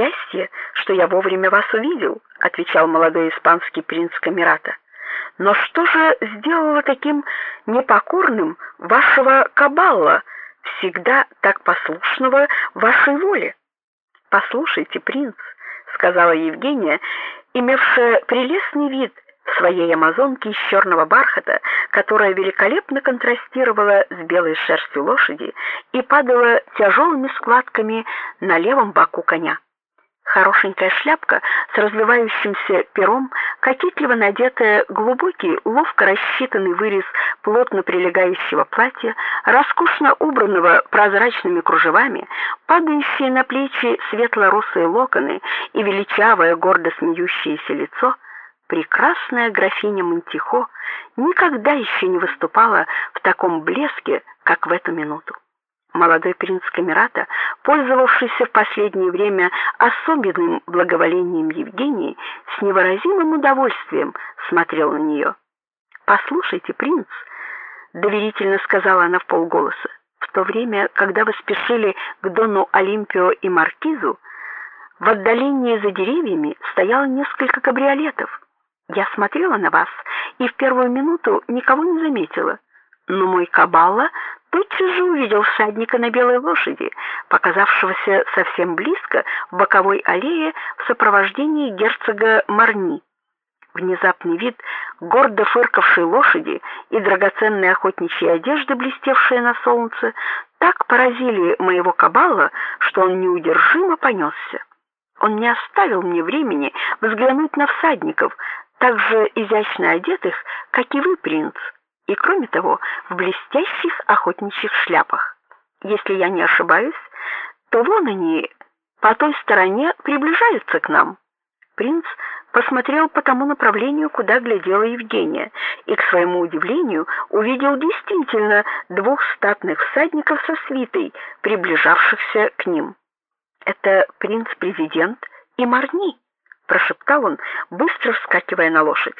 счастье, что я вовремя вас увидел, отвечал молодой испанский принц Камерата. Но что же сделало таким непокорным вашего кабала, всегда так послушного вашей воле? Послушайте, принц, сказала Евгения, имевшая прелестный вид своей амазонке из черного бархата, которая великолепно контрастировала с белой шерстью лошади и падала тяжелыми складками на левом боку коня. Хорошенькая шляпка с развивающимся пером, кокетливо надетая глубокий, ловко рассчитанный вырез плотно прилегающего платья, роскошно убранного прозрачными кружевами, падающие на плечи светло-русые локоны и величавое гордо смеющееся лицо, прекрасная графиня Монтихо никогда еще не выступала в таком блеске, как в эту минуту. Молодой принц Камерата, пользовавшийся в последнее время особенным благоволением Евгении, с невыразимым удовольствием смотрел на нее. "Послушайте, принц", доверительно сказала она вполголоса. "В то время, когда вы спешили к дону Олимпио и маркизу, в отдалении за деревьями стояло несколько кабриолетов. Я смотрела на вас и в первую минуту никого не заметила. Но мой кабала тотчас же увидел всадника на белой лошади, показавшегося совсем близко в боковой аллее в сопровождении герцога Марни. Внезапный вид гордо фыркавшей лошади и драгоценной охотничьей одежды, блестевшие на солнце, так поразили моего кабала, что он неудержимо понесся. Он не оставил мне времени взглянуть на всадников, так же изящно одетых, как и вы, принц и кроме того, в блестящих охотничьих шляпах. Если я не ошибаюсь, то вон они по той стороне приближаются к нам. Принц посмотрел по тому направлению, куда глядела Евгения, и к своему удивлению увидел действительно двух статных всадников со свитой, приближавшихся к ним. Это принц-президент и Марни, прошептал он, быстро вскакивая на лошадь.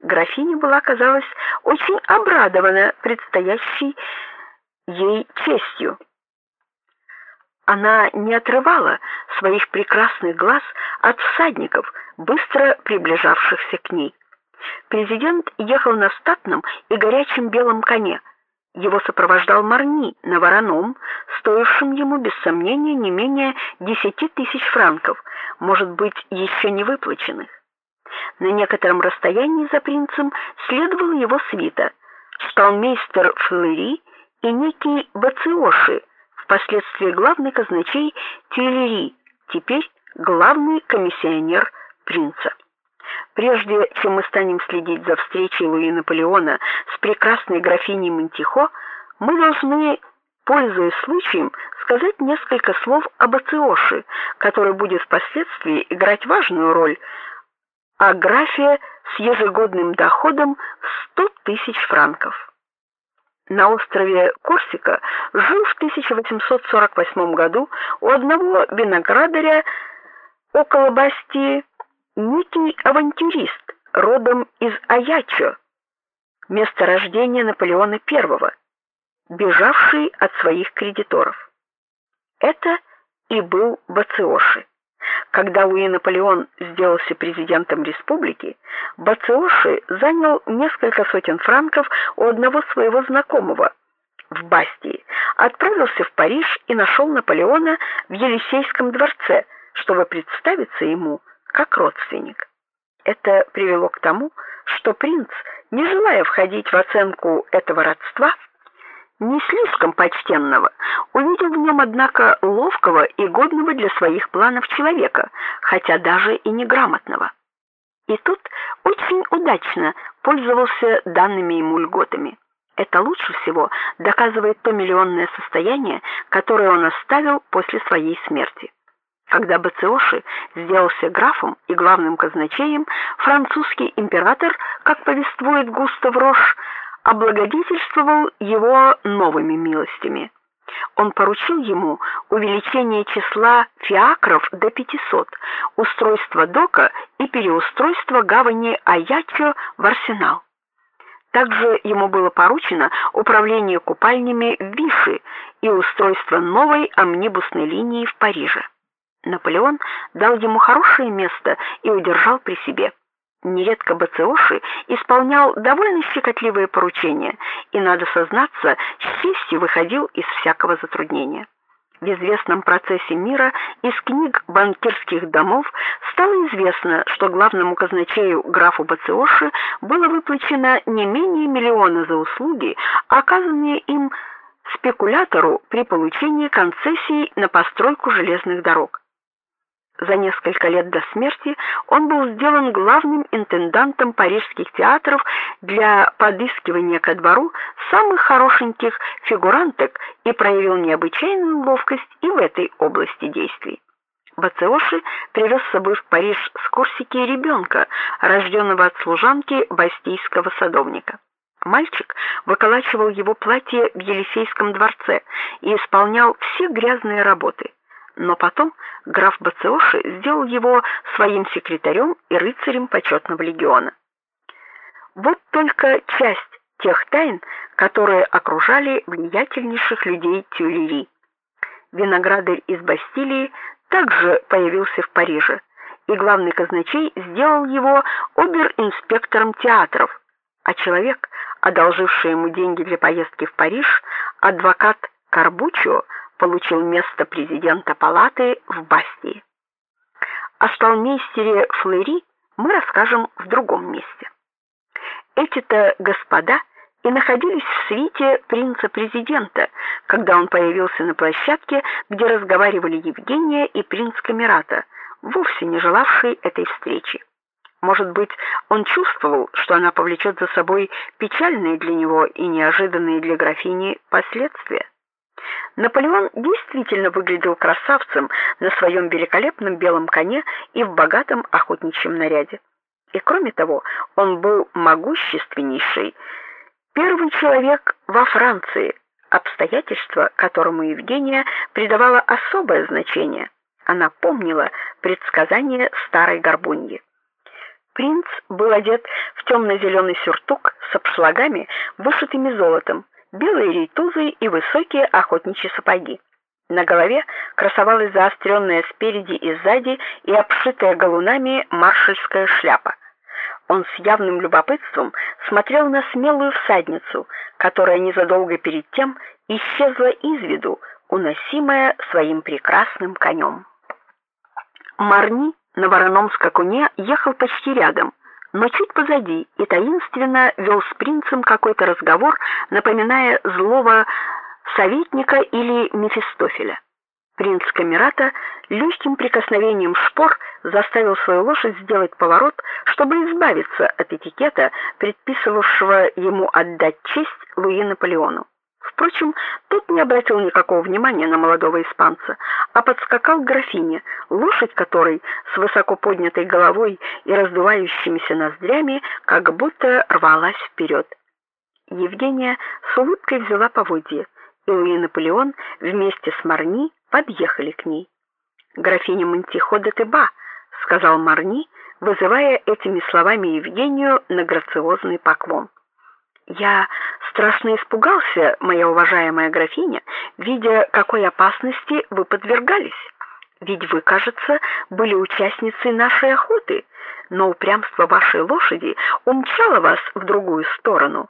Графиня была, казалось, очень обрадована предстоящей ей честью. Она не отрывала своих прекрасных глаз от всадников, быстро приближавшихся к ней. Президент ехал на статном и горячем белом коне. Его сопровождал Марни на вороном, стоившем ему без сомнения не менее десяти тысяч франков, может быть, еще не выплаченных. На некотором расстоянии за принцем следовала его свита: шталмейстер Флери и некий Бациоши, впоследствии главный казначей Тюильри, теперь главный комиссионер принца. Прежде чем мы станем следить за встречей Луи Наполеона с прекрасной графиней Монтихо, мы должны, пользуясь случаем, сказать несколько слов об Ациоши, который будет впоследствии играть важную роль а графия с ежегодным доходом в 100 тысяч франков. На острове Корсика жил в 1848 году у одного виноградаря около Бастии некий авантюрист родом из Аячо, место рождения Наполеона I, бежавший от своих кредиторов. Это и был Бациоши. Когда Луи Наполеон сделался президентом республики, Бациоши занял несколько сотен франков у одного своего знакомого в Бастии, отправился в Париж и нашел Наполеона в Елисейском дворце, чтобы представиться ему как родственник. Это привело к тому, что принц, не желая входить в оценку этого родства, не слишком почтенного, увидел в нем однако ловкого и годного для своих планов человека, хотя даже и неграмотного. И тут очень удачно пользовался данными ему льготами. Это лучше всего доказывает то миллионное состояние, которое он оставил после своей смерти. Когда Бациоши сделался графом и главным казначеем, французский император, как повествует Густав Рош, облагодетельствовал его новыми милостями. Он поручил ему увеличение числа фиакров до 500, устройство дока и переустройство гавани Аячо в арсенал. Также ему было поручено управление купальнями в Виши и устройство новой амнибусной линии в Париже. Наполеон дал ему хорошее место и удержал при себе. Нередко Бациоши исполнял довольно щекотливые поручения и надо сознаться, с выходил из всякого затруднения. В известном процессе мира из книг банкирских домов стало известно, что главному казначею графу Бациоши было выплачено не менее миллиона за услуги, оказанные им спекулятору при получении концессий на постройку железных дорог. За несколько лет до смерти он был сделан главным интендантом парижских театров для подыскивания ко двору самых хорошеньких фигуранток и проявил необычайную ловкость и в этой области действий. Бациоши привез с собой в Париж с Корсики ребенка, рожденного от служанки бастийского садовника. Мальчик выколачивал его платье в Елисейском дворце и исполнял все грязные работы но потом граф Бациоши сделал его своим секретарем и рыцарем почетного легиона. Вот только часть тех тайн, которые окружали влиятельнейших людей Тюильри. Виноградарь из Бастилии также появился в Париже, и главный казначей сделал его обер-инспектором театров, а человек, одолживший ему деньги для поездки в Париж, адвокат Карбучо, получил место президента палаты в Бастии. О сталмейстере Флери мы расскажем в другом месте. Эти-то господа и находились в свите принца-президента, когда он появился на площадке, где разговаривали Евгения и принц Камерата, вовсе не желавший этой встречи. Может быть, он чувствовал, что она повлечет за собой печальные для него и неожиданные для графини последствия. Наполеон действительно выглядел красавцем на своем великолепном белом коне и в богатом охотничьем наряде. И кроме того, он был могущественнейший первый человек во Франции, обстоятельство, которому Евгения придавала особое значение. Она помнила предсказание старой горбуньи. Принц был одет в темно зеленый сюртук с обшлагами, вышитыми золотом белые рейтузы и высокие охотничьи сапоги. На голове красовалась заостренная спереди и сзади и обшитая галунами маршальская шляпа. Он с явным любопытством смотрел на смелую всадницу, которая незадолго перед тем исчезла из виду, уносимая своим прекрасным конем. Марни на вороном скакуне ехал почти рядом но чуть позади и таинственно вел с принцем какой-то разговор, напоминая злого советника или Мефистофеля. Принц Камерата легким прикосновением шпор заставил свою лошадь сделать поворот, чтобы избавиться от этикета, предписывавшего ему отдать честь Луи Наполеону. Впрочем, тот не обратил никакого внимания на молодого испанца, а подскакал к графине, лошадь которой с высоко поднятой головой и раздувающимися ноздрями как будто рвалась вперед. Евгения с улыбкой взяла поводья, и Луи Наполеон вместе с Марни подъехали к ней. Графиня Монтихо де Теба, сказал Марни, вызывая этими словами Евгению на грациозный поклон. Я страшно испугался, моя уважаемая графиня, видя, какой опасности вы подвергались. Ведь вы, кажется, были участницей нашей охоты, но упрямство вашей лошади умчало вас в другую сторону.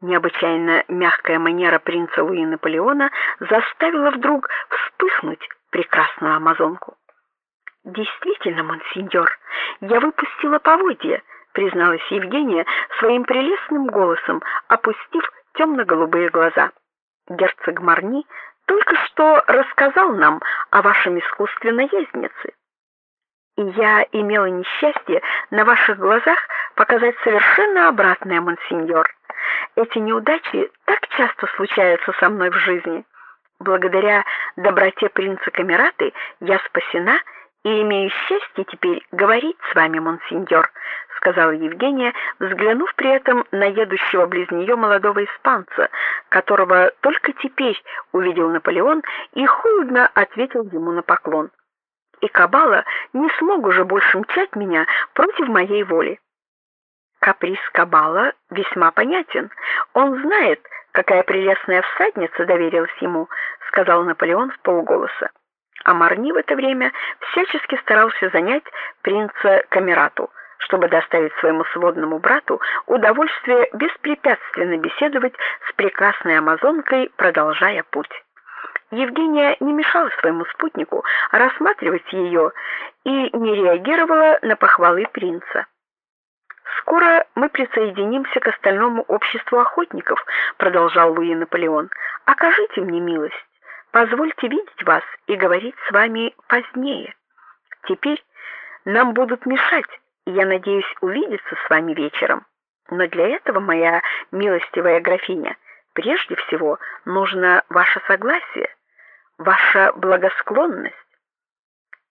Необычайно мягкая манера принца Луи Наполеона заставила вдруг вспыхнуть прекрасную амазонку. Действительно, монсеньор, я выпустила поводья призналась Евгения своим прелестным голосом, опустив темно-голубые глаза. Герцог Марни только что рассказал нам о вашем искусстве наездницы. И я имела несчастье на ваших глазах показать совершенно обратное, монсеньор. Эти неудачи так часто случаются со мной в жизни. Благодаря доброте принца Камераты я спасена и имею счастье теперь говорить с вами, монсеньор, сказала Евгения, взглянув при этом на едущего близ нее молодого испанца, которого только теперь увидел Наполеон и холодно ответил ему на поклон. И Кабала не смог уже больше мчать меня против моей воли. Каприз Кабала весьма понятен. Он знает, какая прелестная всадница доверилась ему, сказал Наполеон в полголоса. А Марни в это время всячески старался занять принца Камерату, чтобы доставить своему сводному брату удовольствие беспрепятственно беседовать с прекрасной амазонкой, продолжая путь. Евгения не мешала своему спутнику рассматривать ее и не реагировала на похвалы принца. Скоро мы присоединимся к остальному обществу охотников, продолжал Луи Наполеон. Окажите мне милость, позвольте видеть вас и говорить с вами позднее. Теперь нам будут мешать, и я надеюсь увидеться с вами вечером. Но для этого, моя милостивая графиня, прежде всего нужно ваше согласие, ваша благосклонность.